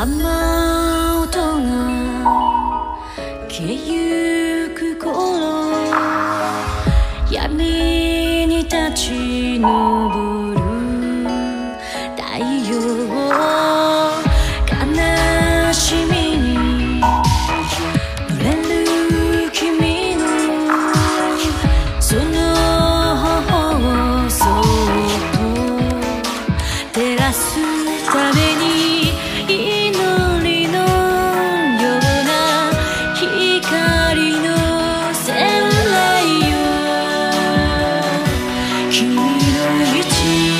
雨音が消えゆく頃闇に立ち上る太陽悲しみに濡れる君のその頬をそっと照らす君の道